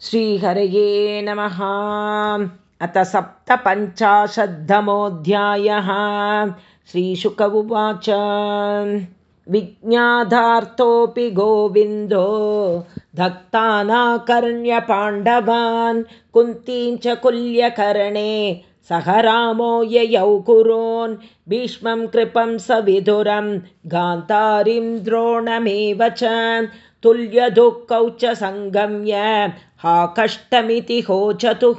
श्रीहरये नमः। अथ सप्तपञ्चाशद्धमोऽध्यायः। श्रीशुक उवाच। विज्ञाधार्थोऽपि गोविन्दो धक्तानाकर्ण्यपाण्डवान् कुन्तीं च कुल्यकर्णे सह रामो ययौ कुरोन् भीष्मं कृपं सविधुरं गान्तारिं द्रोणमेव च तुल्यदुःखौ च सङ्गम्य हा कष्टमिति होचतुः।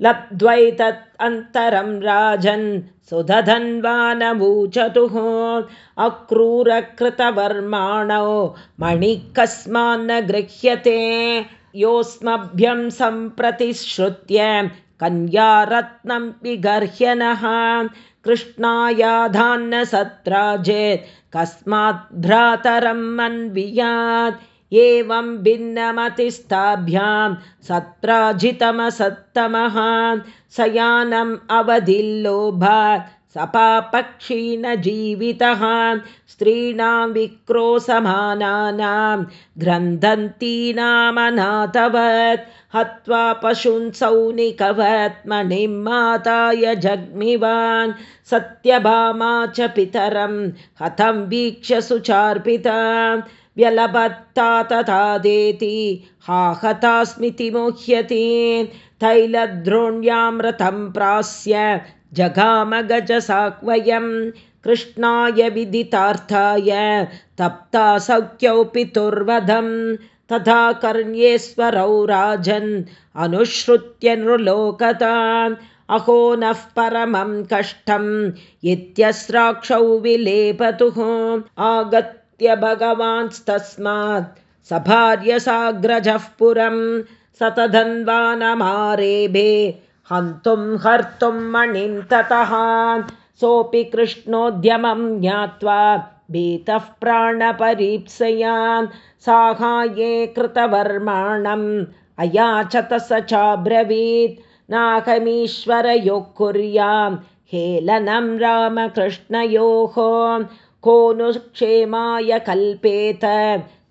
लब्ध्वैतत् अन्तरं राजन् सुधधन्वानमूचतुः। अक्रूरकृतवर्माणो मणिकस्मान्न गृह्यते। योऽस्मभ्यं सम्प्रतिश्रुत्य कन्यारत्नं विगर्ह्यनः। कृष्णायाधान्नसत्राजेत् कस्मात् भ्रातरं मन्वियात्। एवं भिन्नमतिस्ताभ्यां सत्राजितमसत्तमः। सयानम् अवधिल्लोभात् सपापक्षी न जीवितः स्त्रीणां विक्रोशमानानां ग्रन्थन्तीनामनाथवत् हत्वा पशुंसौनिकवत्मनिं माताय जग्मिवान् सत्यभामा च पितरं हतं वीक्ष्य सुचार्पिता व्यलभत्ता तथा देति हा हतास्मिति मोह्यति तैलद्रोण्यामृतं प्रास्य जगामगजसाक्वयं कृष्णाय विदितार्थाय तप्ता सौख्यौ पितुर्वधं तथा कर्ण्येश्वरौ राजन् अनुश्रुत्य नृलोकतान् अहो नः परमं कष्टम् इत्यस्राक्षौ विलेपतुः आगत्य भगवांस्तस्मात् सभार्यसाग्रजः पुरं सतधन्वानमारेभे हन्तुं हर्तुं मणिं ततः सोऽपि कृष्णोद्यमं ज्ञात्वा भीतः प्राणपरीप्सयान्। साहाय्ये कृतवर्माणम् अयाचत स चाब्रवीत्। नाकमीश्वरयोः कुर्यां हेलनं रामकृष्णयोः। को नु क्षेमाय कल्पेत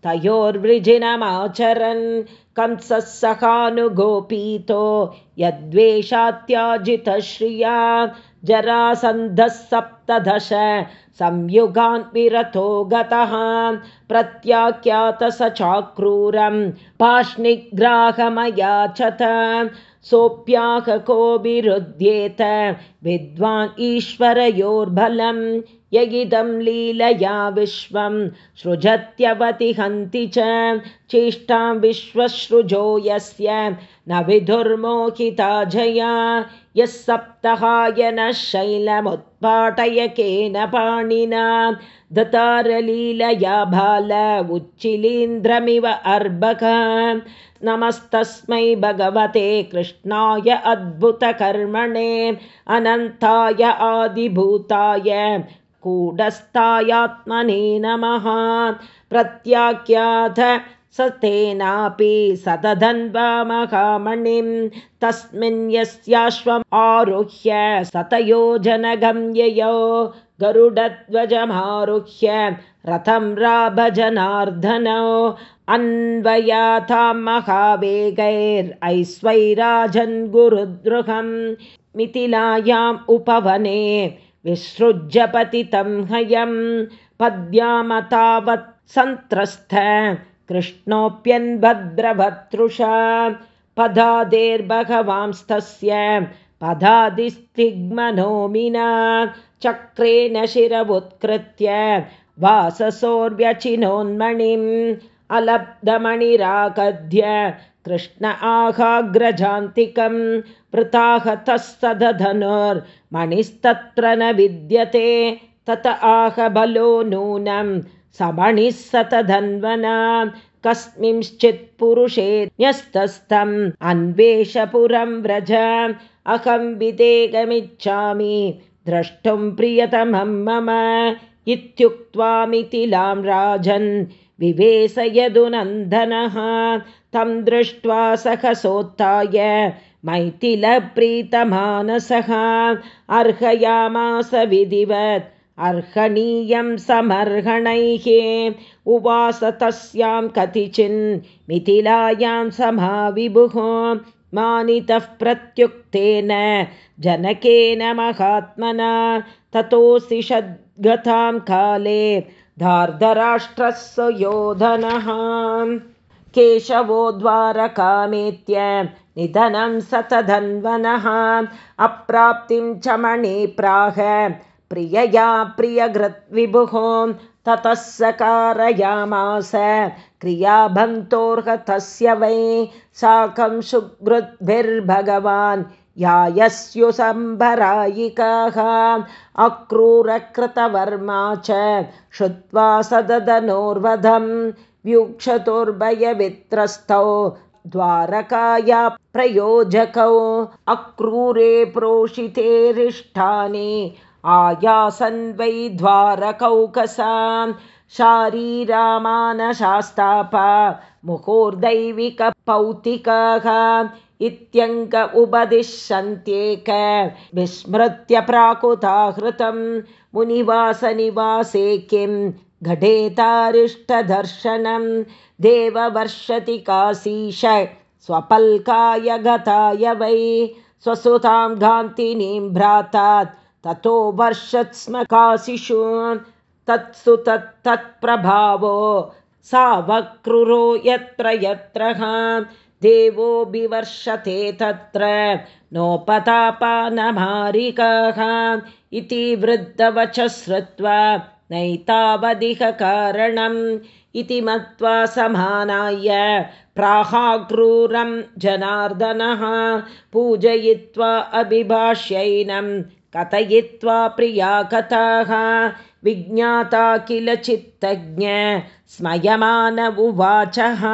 तयोर्वृजिनमाचरन् कंसः सखानुगोपीतो यद्वेषात्याजितश्रिया जरासन्धः सप्तदश संयुगान् विरतो गतः प्रत्याख्यात स चाक्रूरं पाष्णिग्राहमयाचत सोऽप्याहकोऽभिरुध्येत विद्वान् ईश्वरयोर्बलं यगिदं लीलया विश्वं सृजत्यवति हन्ति च चेष्टां विश्वसृजो यस्य न विधुर्मोहिता जया यः सप्तहाय नः शैलमुत्पाटयकेन पाणिना दतारलीलया बाल उच्चिलीन्द्रमिव अर्भक नमस्तस्मै भगवते कृष्णाय अद्भुतकर्मणे अनन्ताय आदिभूताय कूढस्थायात्मने नमः। प्रत्याख्यात स तेनापि सतधन्वामहामणिं तस्मिन् यस्याश्वम् आरुह्य शतयोजनगम्ययो गरुडध्वजमारुह्य रथं राभजनार्दनो। अन्वयाथां महावेगैरैश्वैराजन् गुरुद्रुहं। मिथिलायाम् उपवने विसृज्य पतितं हयं। पद्यामतावत् सन्त्रस्थ कृष्णोऽप्यन्भद्रभतृषा पदादेर्भगवांस्तस्य पदादिस्तिग्मनोमिना चक्रेण शिरवुत्कृत्य वाससोर्व्यचिनोन्मणिम् अलब्धमणिरागद्य कृष्ण आहाग्रजान्तिकं वृताहतः सदधनुर्मणिस्तत्र न विद्यते तत आह बलो नूनं समणिः सतधन्वना कस्मिंश्चित् पुरुषे न्यस्तस्थम्। अन्वेषपुरं व्रज अहं विदेगमिच्छामि द्रष्टुं प्रियतमं मम इत्युक्त्वा मिथिलां राजन्। विवेशयदुनन्दनः तं दृष्ट्वा सखसोत्थाय मैथिलप्रीतमानसः। अर्हयामास विधिवत् अर्हणीयं समर्हणैः उवास तस्यां कतिचिन् मिथिलायां समाविभुः मानितः प्रत्युक्तेन जनकेन महात्मना ततोऽसि षद्गतां काले धार्धराष्ट्रस्य योधनः केशवो द्वारकामेत्य निधनं सतधन्वनः। अप्राप्तिं च मणि प्राह प्रियया प्रियघृद्विभुः ततः सकारयामास क्रियाभन्तोर्हतस्य वै साकं सुहृद्भिर्भगवान् यायस्युसम्भरायिकाः अक्रूरकृतवर्मा च। श्रुत्वा सददनोर्वधम् व्युक्षतुर्भयवित्रस्तौ द्वारकाया प्रयोजकौ। अक्रूरे प्रोषितेरिष्ठानि आयासन् वै द्वारकौकसां शारीरामानशास्तापा मुहुर्दैविकपौतिकाः इत्यङ्क उपदिशन्त्येक विस्मृत्य प्राकृताहृतं मुनिवासनिवासे किं घटेतारिष्टदर्शनं देववर्षति काशीश स्वपल्काय गताय वै स्वसुतां गान्तिनीं भ्रातात् ततो वर्षत्स्म काशिषु तत्सु तत्तत्प्रभावो सा वक्रुरो यत्र यत्र देवो विवर्षते तत्र नोपतापानमारिकाः इति वृद्धवच श्रुत्वा नैतावधिक कारणम् इति मत्वा समानाय प्राहाक्रूरं जनार्दनः पूजयित्वा अभिभाष्यैनं कथयित्वा प्रिया कथाः। विज्ञाता किल चित्तज्ञ? स्मयमान उवाचः।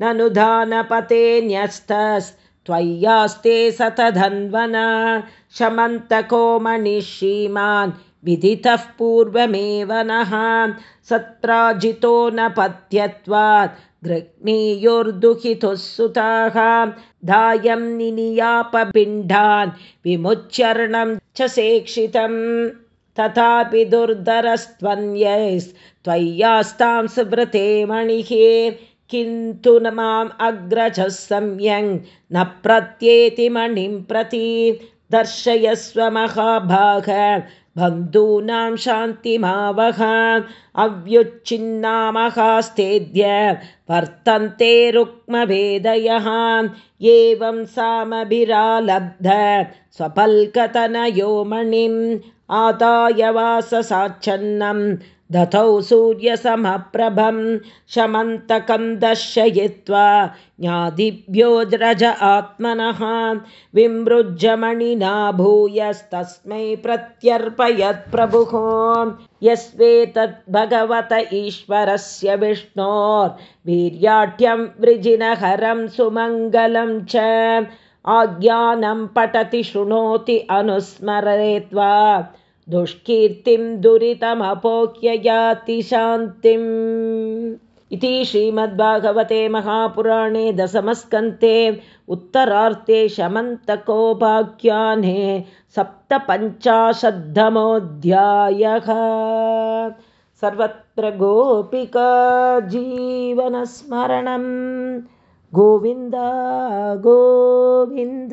ननु दानपते न्यस्तस्त्वय्यास्ते सतधन्वना। शमन्तको मणिश्रीमान् विदितः पूर्वमेव नः। सत्राजितो न पत्यत्वात्। गृह्णीयोर्दुहितुः सुताः दायं निनियापपिण्डान्। विमुच्चर्णं च सेक्षितं तथापि दुर्धरस्त्वन्यैस्त्वय्यास्तां सुवृते मणिः किन्तु न माम् अग्रजः सम्यङ् न प्रत्येति मणिं प्रति दर्शयस्व महाभाग बन्धूनां शान्तिमावह अव्युच्छिन्नामहास्तेद्य वर्तन्ते रुक्मवेदयः एवं सामभिरालब्ध स्वपल्कतनयो मणिम् आदाय वाससाच्छन्नं दतौ सूर्यसमप्रभं शमन्तकं दर्शयित्वा ज्ञादिभ्योज्रज आत्मनः विमृज्यमणिना भूयस्तस्मै प्रत्यर्पयत् प्रभुः यस्वेतद् भगवत ईश्वरस्य विष्णोर्वीर्याढ्यं वृजिनहरं सुमङ्गलं च आज्ञानं पठति शृणोति अनुस्मरेत्वा दुष्कीर्तिं दुरितमपोह्य याति शान्तिम्। इति श्रीमद्भागवते महापुराणे दशमस्कन्ते उत्तरार्थे शमन्तकोपाख्याने सप्तपञ्चाशद्धमोऽध्यायः। सर्वत्र गोपिका जीवनस्मरणं गोविन्द गोविन्द